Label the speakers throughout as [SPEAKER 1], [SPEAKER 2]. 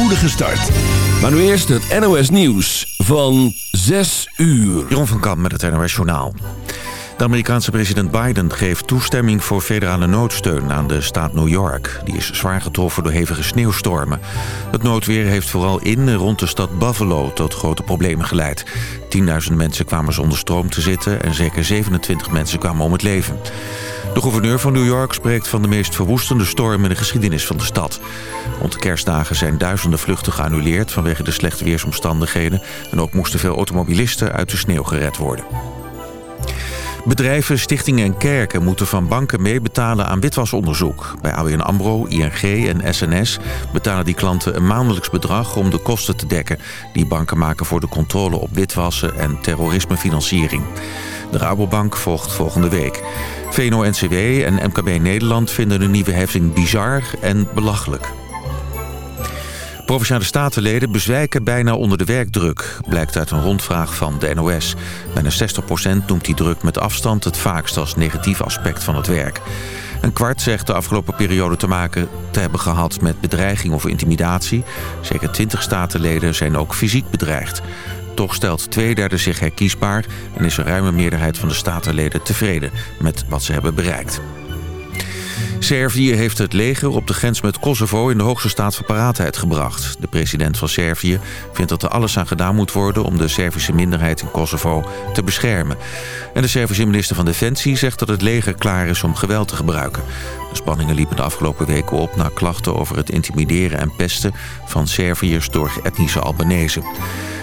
[SPEAKER 1] spoedige start. Maar nu eerst het NOS Nieuws van 6 uur.
[SPEAKER 2] Jeroen van Kamp met het NOS Journaal. De Amerikaanse president Biden geeft toestemming voor federale noodsteun aan de staat New York. Die is zwaar getroffen door hevige sneeuwstormen. Het noodweer heeft vooral in en rond de stad Buffalo tot grote problemen geleid. Tienduizenden mensen kwamen zonder stroom te zitten en zeker 27 mensen kwamen om het leven. De gouverneur van New York spreekt van de meest verwoestende storm in de geschiedenis van de stad. Rond de kerstdagen zijn duizenden vluchten geannuleerd vanwege de slechte weersomstandigheden. En ook moesten veel automobilisten uit de sneeuw gered worden. Bedrijven, stichtingen en kerken moeten van banken meebetalen aan witwasonderzoek. Bij ABN AMRO, ING en SNS betalen die klanten een maandelijks bedrag om de kosten te dekken... die banken maken voor de controle op witwassen en terrorismefinanciering. De Rabobank volgt volgende week. VNO-NCW en MKB Nederland vinden de nieuwe heffing bizar en belachelijk. Provinciale statenleden bezwijken bijna onder de werkdruk, blijkt uit een rondvraag van de NOS. Bijna 60% noemt die druk met afstand het vaakst als negatief aspect van het werk. Een kwart zegt de afgelopen periode te maken te hebben gehad met bedreiging of intimidatie. Zeker 20 statenleden zijn ook fysiek bedreigd. Toch stelt twee derde zich herkiesbaar en is een ruime meerderheid van de statenleden tevreden met wat ze hebben bereikt. Servië heeft het leger op de grens met Kosovo in de hoogste staat van paraatheid gebracht. De president van Servië vindt dat er alles aan gedaan moet worden om de Servische minderheid in Kosovo te beschermen. En de Servische minister van Defensie zegt dat het leger klaar is om geweld te gebruiken. De spanningen liepen de afgelopen weken op na klachten over het intimideren en pesten van Serviërs door etnische Albanese.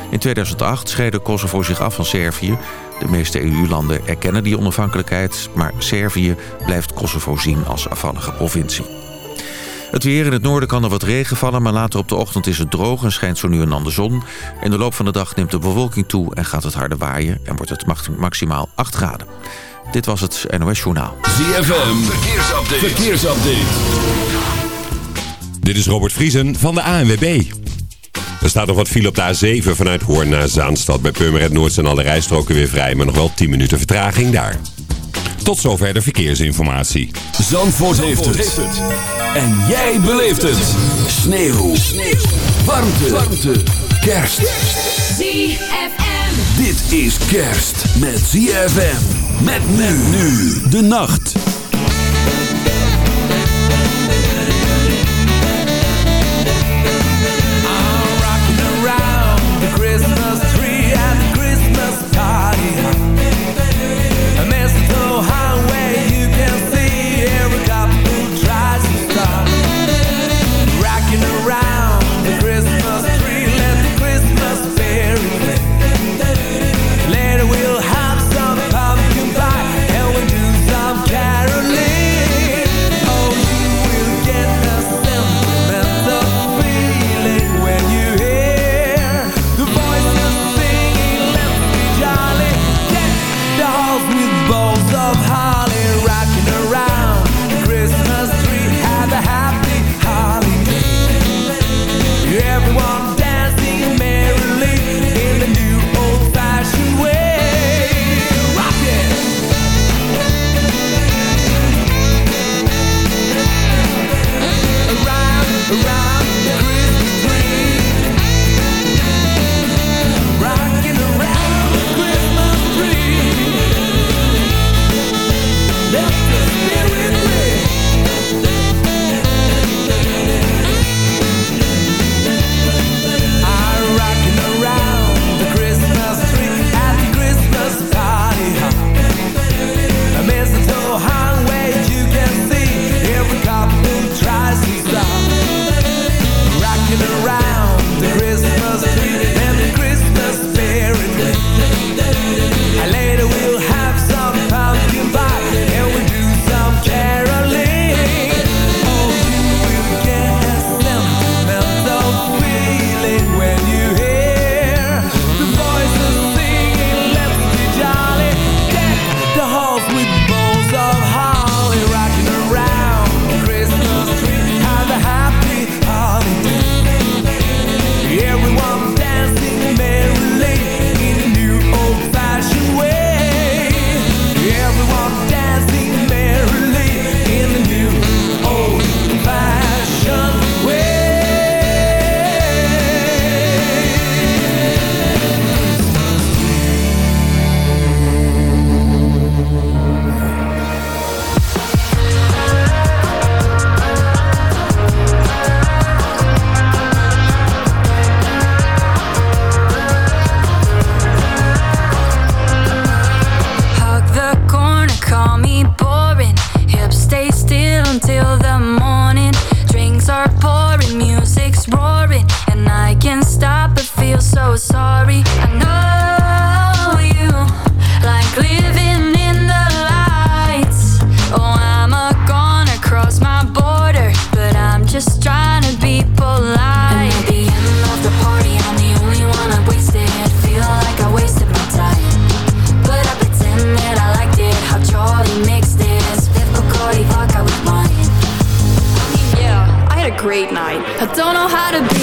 [SPEAKER 2] In 2008 scheidde Kosovo zich af van Servië. De meeste EU-landen erkennen die onafhankelijkheid... maar Servië blijft Kosovo zien als afvallige provincie. Het weer in het noorden kan er wat regen vallen... maar later op de ochtend is het droog en schijnt zo nu en dan de zon. In de loop van de dag neemt de bewolking toe en gaat het harder waaien... en wordt het maximaal 8 graden. Dit was het NOS Journaal.
[SPEAKER 1] ZFM, verkeersupdate. verkeersupdate.
[SPEAKER 3] Dit is Robert Vriesen van de ANWB. Er staat nog wat file op de A7 vanuit Hoorn naar Zaanstad. Bij Purmerend Noord zijn alle rijstroken weer vrij, maar nog wel 10 minuten vertraging daar. Tot zover de verkeersinformatie.
[SPEAKER 1] Zandvoort, heeft, het. En jij beleeft het. Sneeuw. Sneeuw. Warmte. Warmte. Kerst.
[SPEAKER 4] ZFM.
[SPEAKER 1] Dit is kerst met ZFM. Met men nu de nacht.
[SPEAKER 5] how to be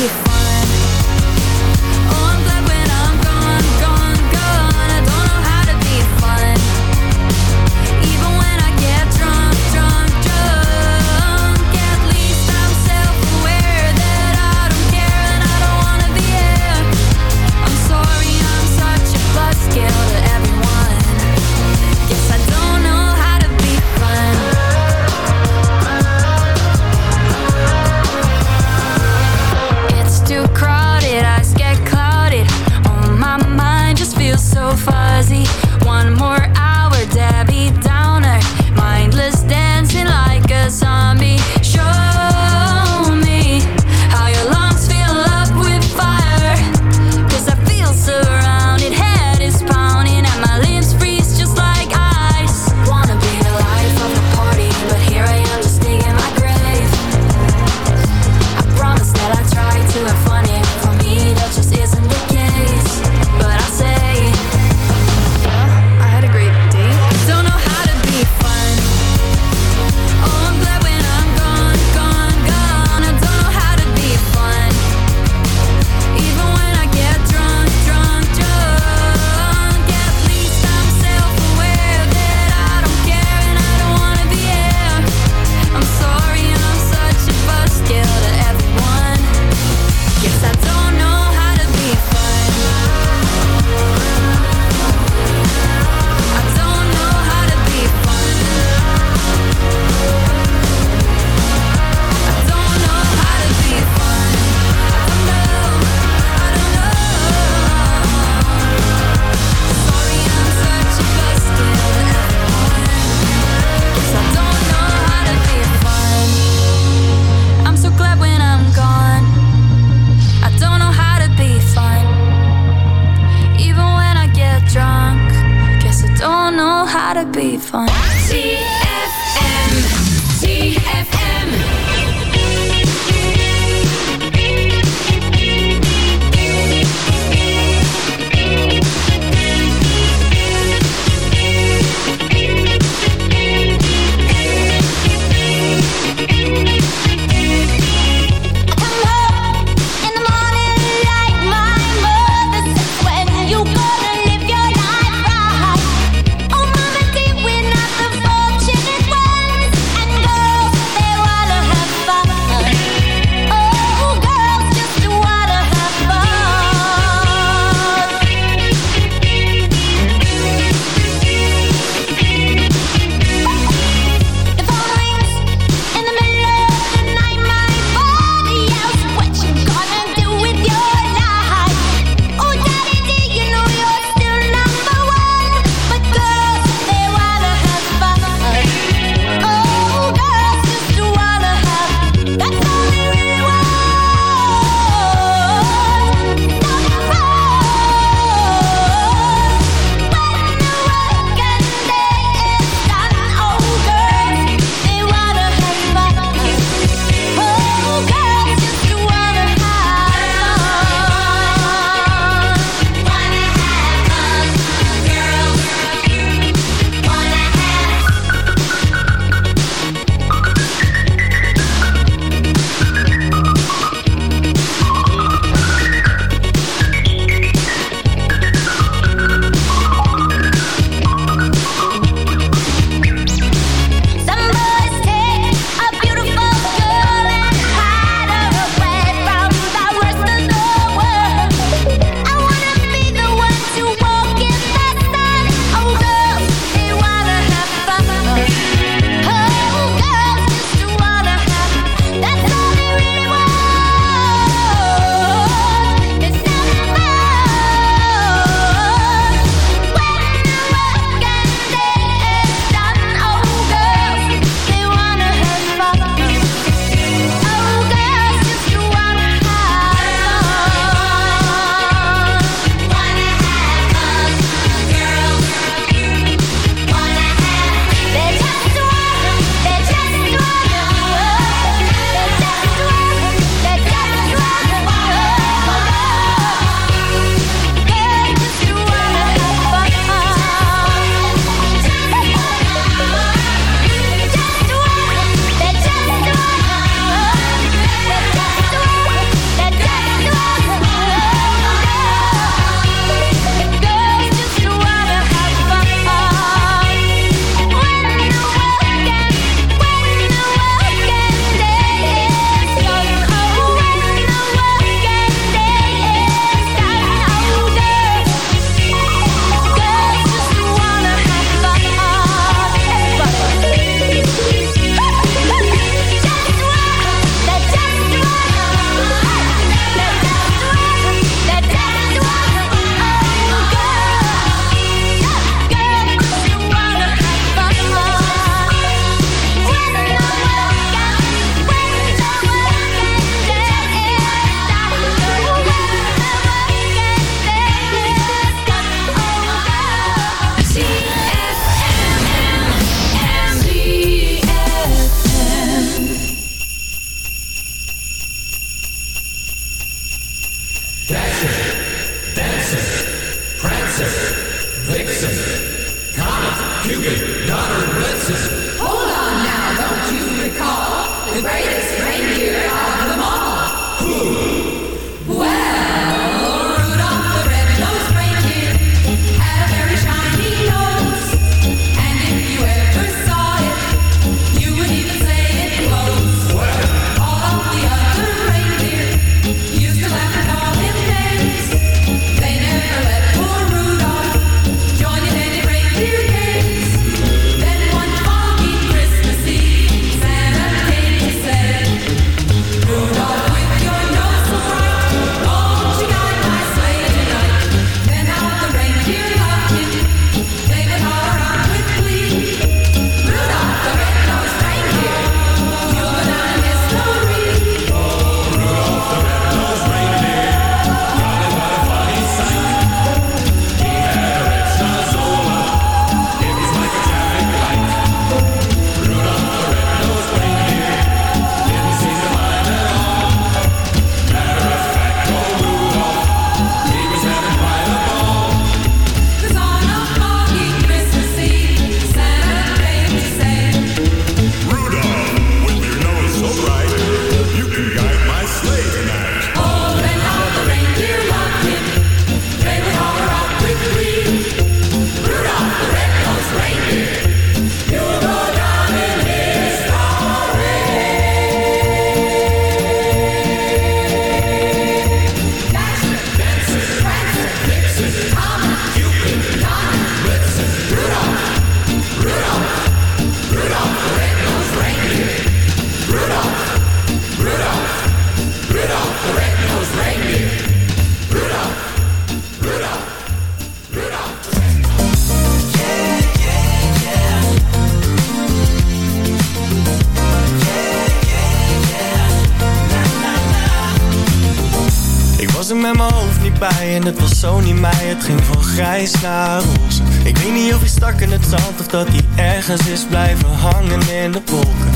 [SPEAKER 5] Ik weet niet of hij stak in het zand Of dat hij ergens is blijven hangen in de wolken.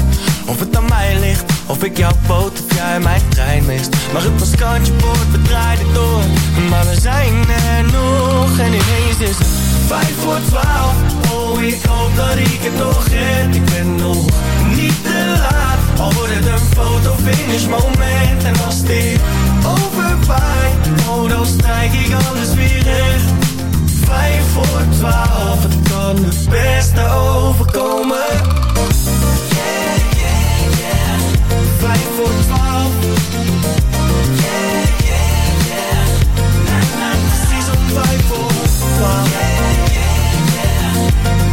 [SPEAKER 5] Of het aan mij ligt, of ik jouw poot of jij mijn trein mist. Maar het was kantje boord, we draaiden door Maar we zijn er nog. En ineens is het vijf voor twaalf. Oh, ik hoop dat ik het nog red. Ik ben nog niet te laat. Al wordt het een foto finish moment. En als dit overwaait Oh, dan strijk ik alles weer recht Vijf voor twaalf Het kan het beste overkomen. Yeah, yeah, yeah Vijf voor twaalf. Yeah, yeah, yeah na, na Precies om vijf voor twaalf. Yeah, yeah, yeah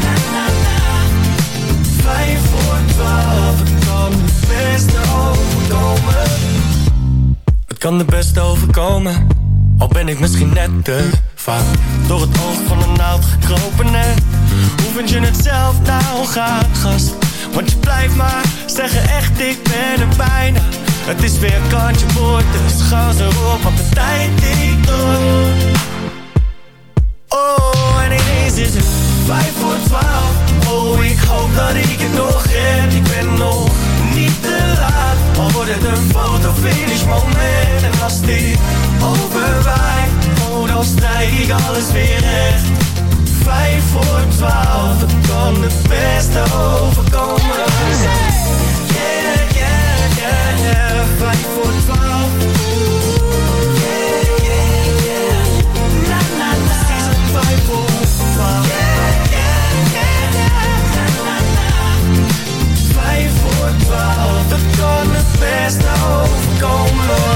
[SPEAKER 5] Na, na, na Vijf voor twaalf Het kan het beste overkomen. Het kan de beste overkomen Al ben ik misschien net te Door het oog van een naald gekropen net Hoe vind je het zelf? Nou gaat gast. Want je blijft maar zeggen echt ik ben er bijna. Het is weer kantje boord dus gas erop Want de tijd die door. Oh en ineens is het vijf voor twaalf. Oh ik hoop dat ik het nog red. Ik ben nog niet te laat. Al wordt het een fotofinish moment. En als dit overwaait dan strijk ik alles weer recht. Vijf voor twaalf Het kan het beste overkomen. Yeah, yeah, yeah, yeah Vijf voor twaalf. Yeah, yeah, yeah. Na Precies om vijf voor twaalf? Yeah, yeah, yeah, yeah Na, na, na Vijf voor twaalf Het kan het beste overkomen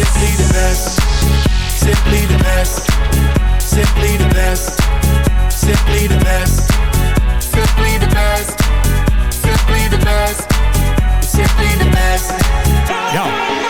[SPEAKER 6] Simply the best. Simply the best. Simply the best. Simply the best. Simply the best. Simply the best. Simply the best.
[SPEAKER 7] Yo,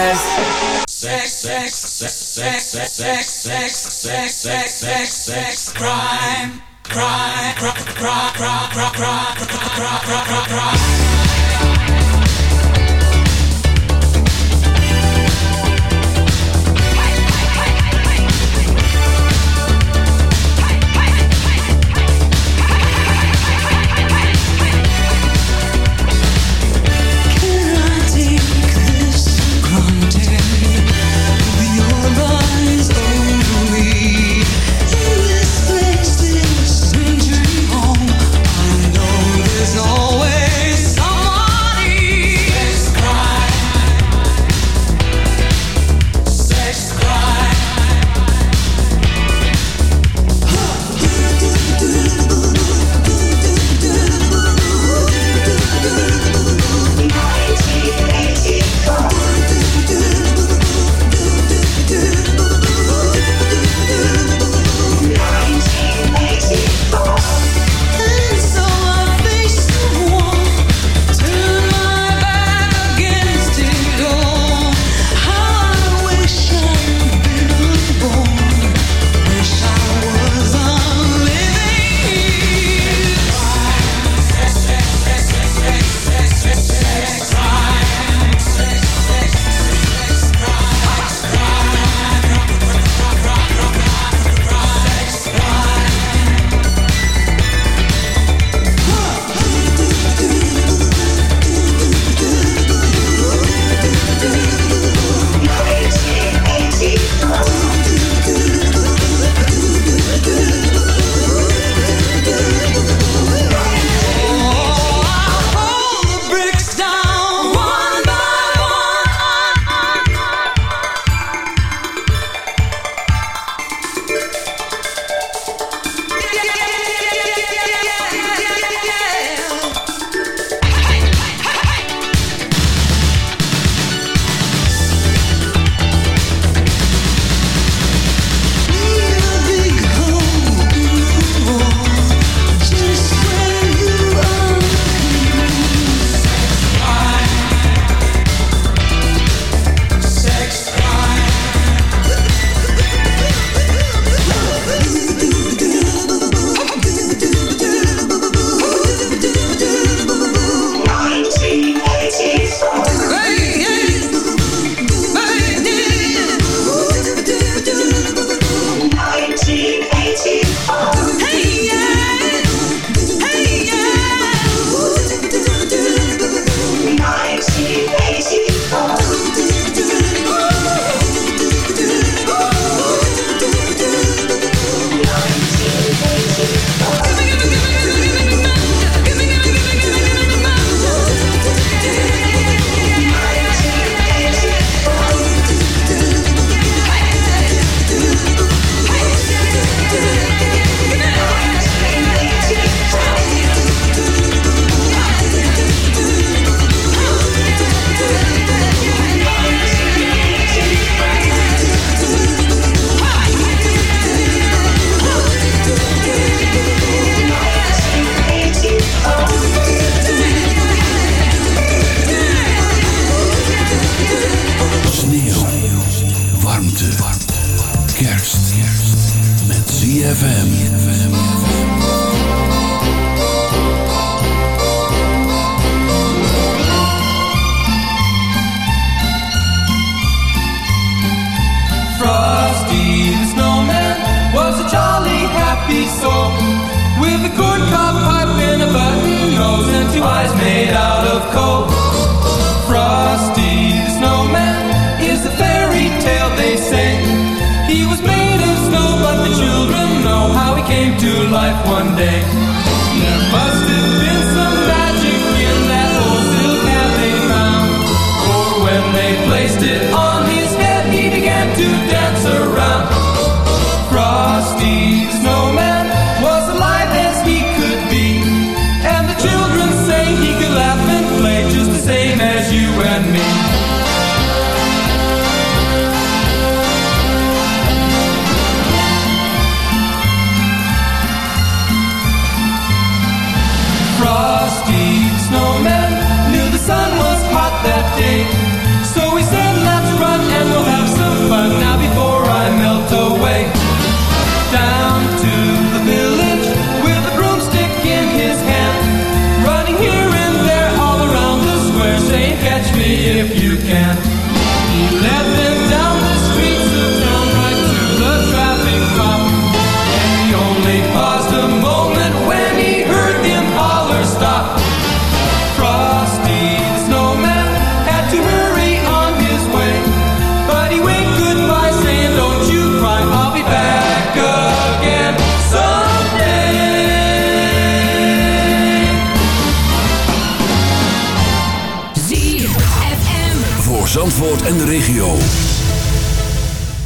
[SPEAKER 6] Best.
[SPEAKER 8] Sex, sex, sex, sex, sex, sex, sex, sex, sex, sex, sex, crime, crime, crime, crime, crime, crime, crime, crime, crime, crime,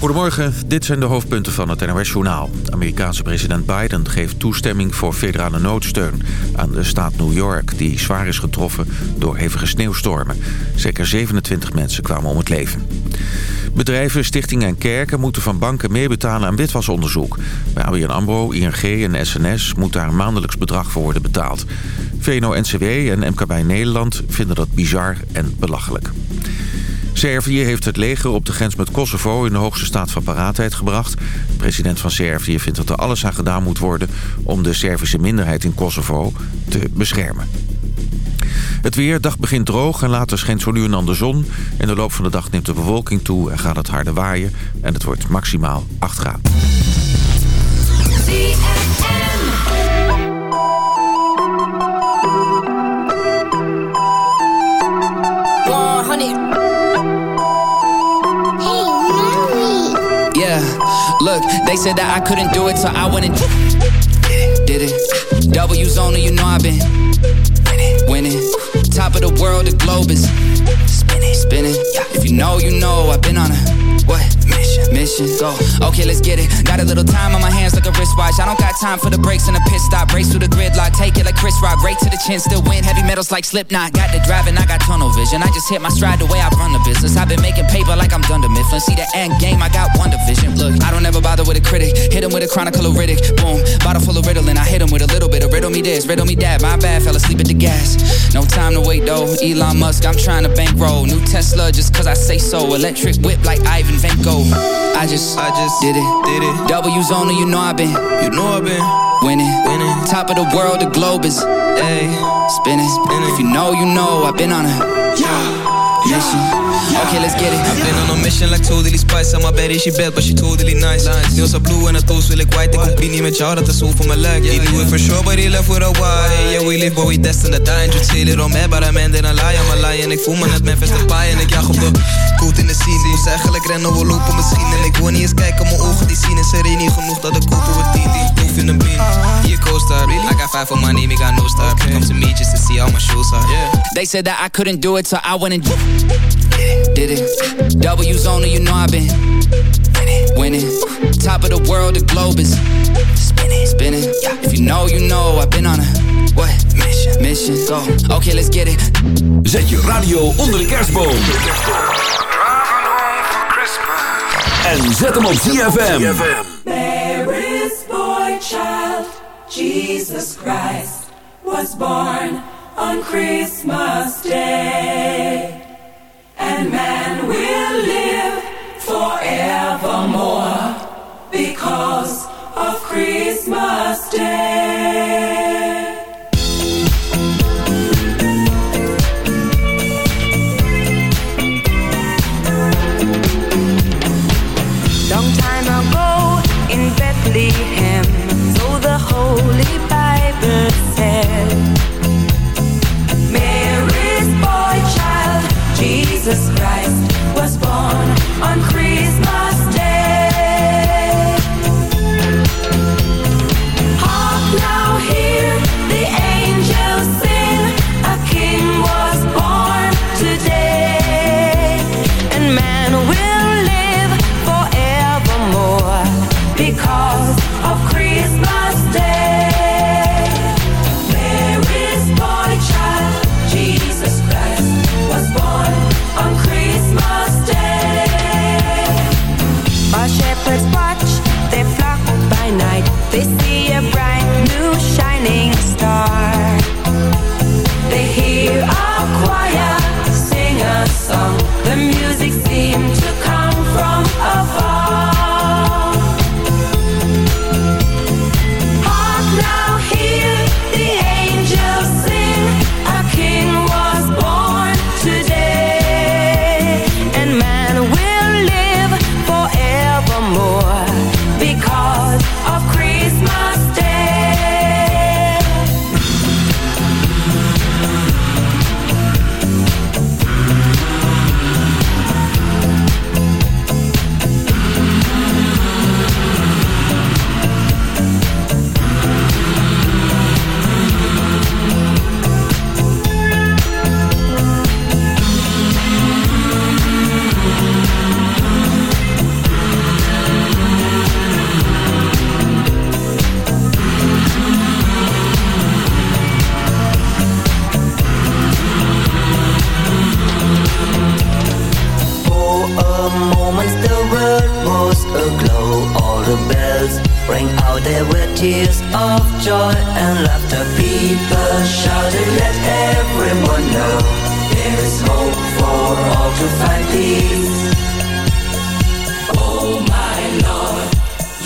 [SPEAKER 2] Goedemorgen, dit zijn de hoofdpunten van het NOS-journaal. Amerikaanse president Biden geeft toestemming voor federale noodsteun aan de staat New York... die zwaar is getroffen door hevige sneeuwstormen. Zeker 27 mensen kwamen om het leven. Bedrijven, stichtingen en kerken moeten van banken meebetalen aan witwasonderzoek. Bij ABN AMRO, ING en SNS moet daar een maandelijks bedrag voor worden betaald. VNO-NCW en MKB Nederland vinden dat bizar en belachelijk. Servië heeft het leger op de grens met Kosovo in de hoogste staat van paraatheid gebracht. De president van Servië vindt dat er alles aan gedaan moet worden om de Servische minderheid in Kosovo te beschermen. Het weer, dag begint droog en later schijnt zo nu en dan de zon. In de loop van de dag neemt de bewolking toe en gaat het harder waaien. En het wordt maximaal 8 graden.
[SPEAKER 9] Look, they said that I couldn't do it, so I went and did it. W's only, you know I've been winning. Top of the world, the globe is spinning, spinning. If you know, you know, I've been on a what mission? Mission, go. Okay, let's get it. Got a little time on my hands like a wristwatch. I don't got time for the breaks and the pit stop. Race through the gridlock, take it like Chris Rock. Right to the chin, still win. Heavy metals like Slipknot. Got the driving, I got tunnel vision. I just hit my stride the way I run the business. I've been making paper like I'm Dunder Mifflin. See the end game, I got one division. Look, I don't ever critic. Hit him with a chronicle of Riddick. Boom, bottle full of Ritalin. I hit him with a little bit of riddle me this, riddle me that. My bad, fell asleep at the gas. No time to wait though. Elon Musk, I'm trying to bankroll. New Tesla just cause I say so. Electric whip like Ivan Vanko. I just, I just did it, did it. W's only, you know I've been, you know I've been winning, winning. Top of the world, the globe is, ayy, spinning. spinning. If you know, you know I've been on a mission. Okay, let's get it.
[SPEAKER 10] I've been on a mission like totally spice. I'm my baddie, she bad, but she totally nice. Nails are blue en het toast wil ik white. Ik niet met jou, dat is zo voor mijn lijk. He knew it for sure, but he left with a why. Yeah, we live, but we destined to die. And you say it on me, but I man, then I lie. I'm a lie. En ik voel me net Memphis de paai. En ik jag op de coat in de scene. Moest eigenlijk rennen, we lopen misschien. En ik wil niet eens kijken, mijn ogen die zien. Is er niet genoeg dat ik kopen we 10 die Move in the bean. Hier co-star. I got five for my name, we got no star. Come to me just to see how my shoes are. Yeah.
[SPEAKER 9] They said that I couldn't do it, so I went and did it. W's only, you know I've been winning. Top of the world, the globe is spinning, spinning. If you know, you know I've been on a what mission? Mission, go. Okay, let's get it.
[SPEAKER 1] Zet je radio onder de kerstboom. En zet hem op ZFM.
[SPEAKER 4] There is boy child, Jesus Christ, was born on Christmas Day. And man will live forevermore because of Christmas Day.
[SPEAKER 11] Tears of joy and laughter. People shouting, let everyone know there is hope for all to find peace.
[SPEAKER 8] Oh my Lord,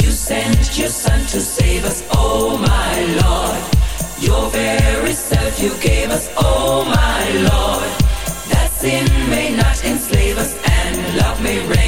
[SPEAKER 8] you sent your son to save us. Oh my Lord, your very self you gave us. Oh my Lord, that sin may not enslave us and love may reign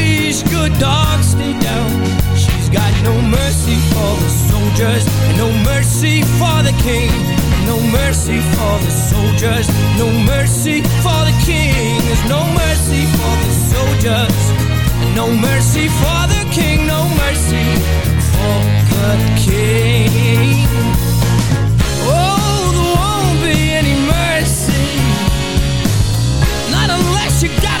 [SPEAKER 12] leash, good dog, stay down. She's got no mercy for the soldiers, no mercy for the king. No mercy for the soldiers, no mercy for the king. There's no mercy for the soldiers. No mercy for the king, no mercy for the king. Oh, there won't be any mercy. Not unless you got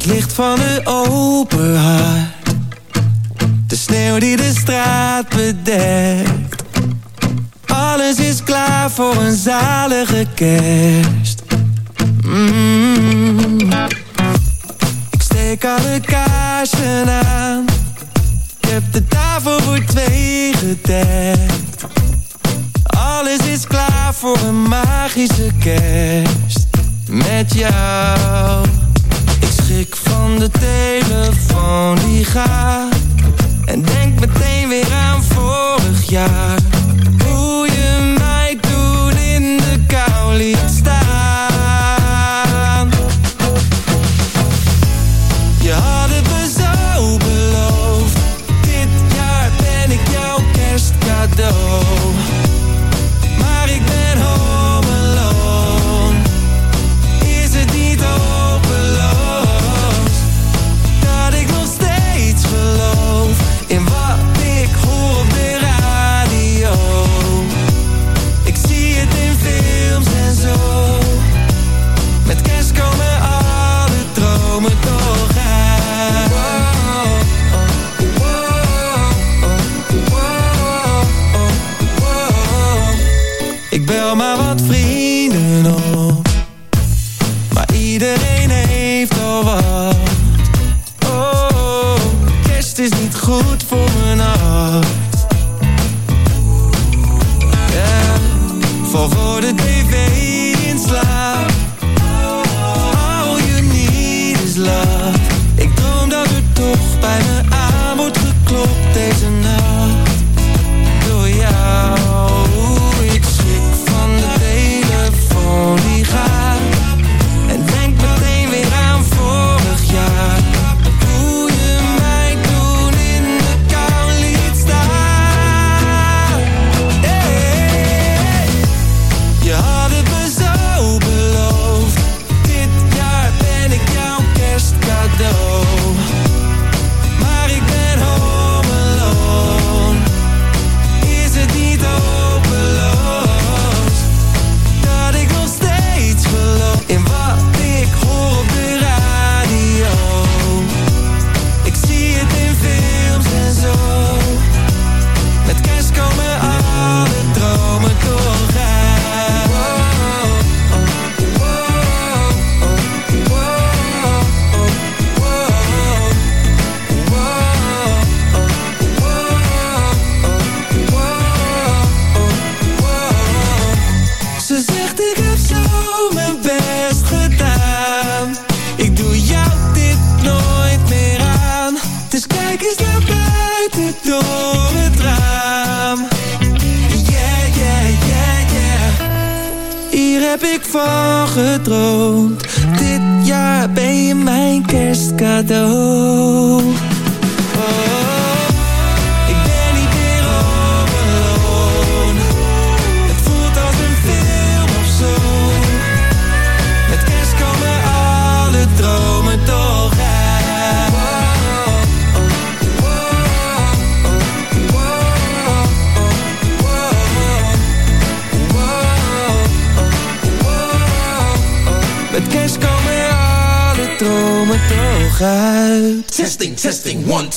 [SPEAKER 13] Het licht van de open hart. De sneeuw die de straat bedekt. Alles is klaar voor een zalige kerst. Mm. Ik steek alle kaarsen aan. Ik heb de tafel voor twee gedekt. Alles is klaar voor een magische kerst. Met jou. Ik van de telefoon die gaat. En denk meteen weer aan vorig jaar.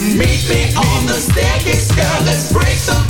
[SPEAKER 14] Meet me on the staircase, girl.
[SPEAKER 15] Let's
[SPEAKER 6] break
[SPEAKER 16] some.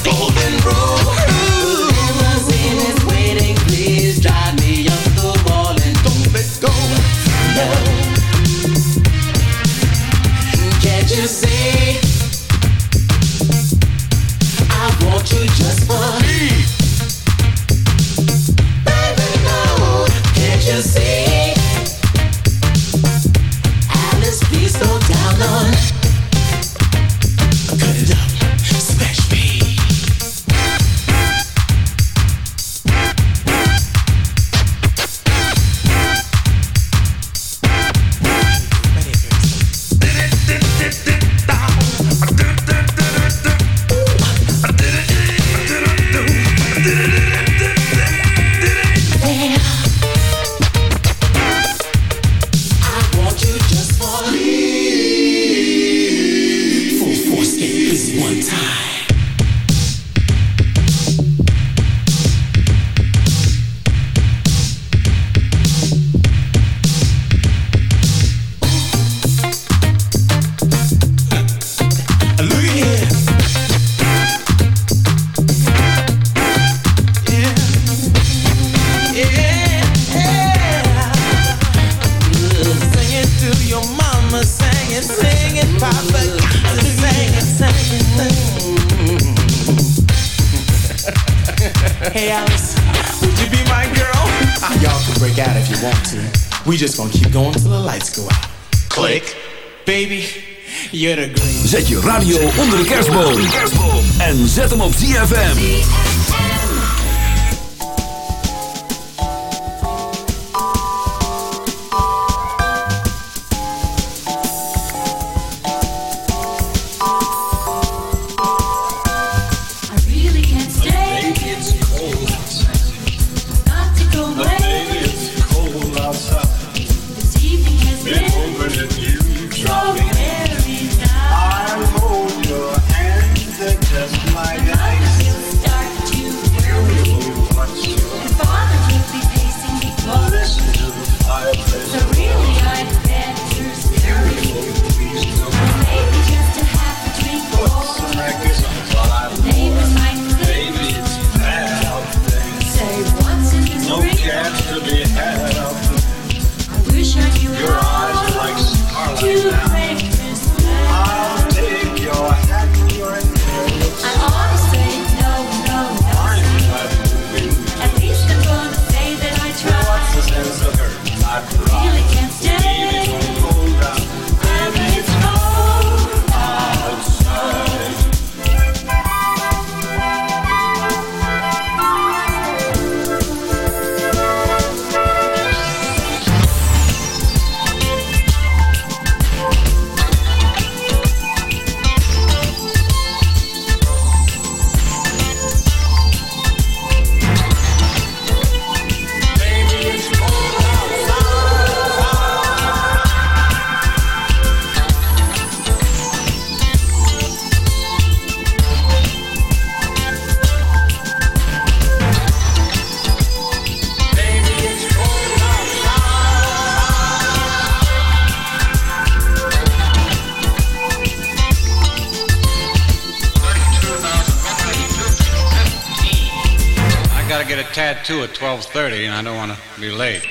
[SPEAKER 16] get a tattoo at 12:30, and I don't want to be late.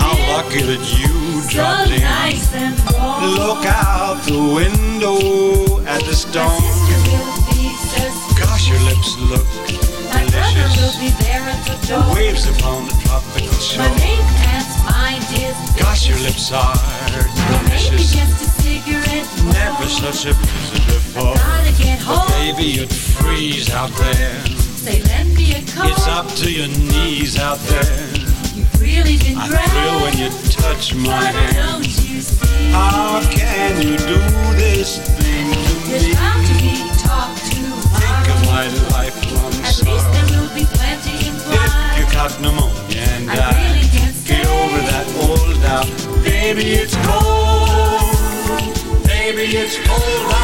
[SPEAKER 17] How lucky that you dropped in. Look out the window at the storm. Gosh, your lips look delicious. Waves upon the tropical shore. Gosh, your lips are delicious. Never such a blizzard before. But baby, you'd freeze out there. It's up to your knees out there. I thrill when you touch my
[SPEAKER 4] but
[SPEAKER 17] hand. How can you do this thing to me? Think of my lifelong
[SPEAKER 4] At
[SPEAKER 17] sorrow.
[SPEAKER 4] At least there will be plenty
[SPEAKER 17] in
[SPEAKER 4] If
[SPEAKER 17] you caught pneumonia and
[SPEAKER 4] I,
[SPEAKER 17] over that old doubt, Baby, it's cold. Baby, it's cold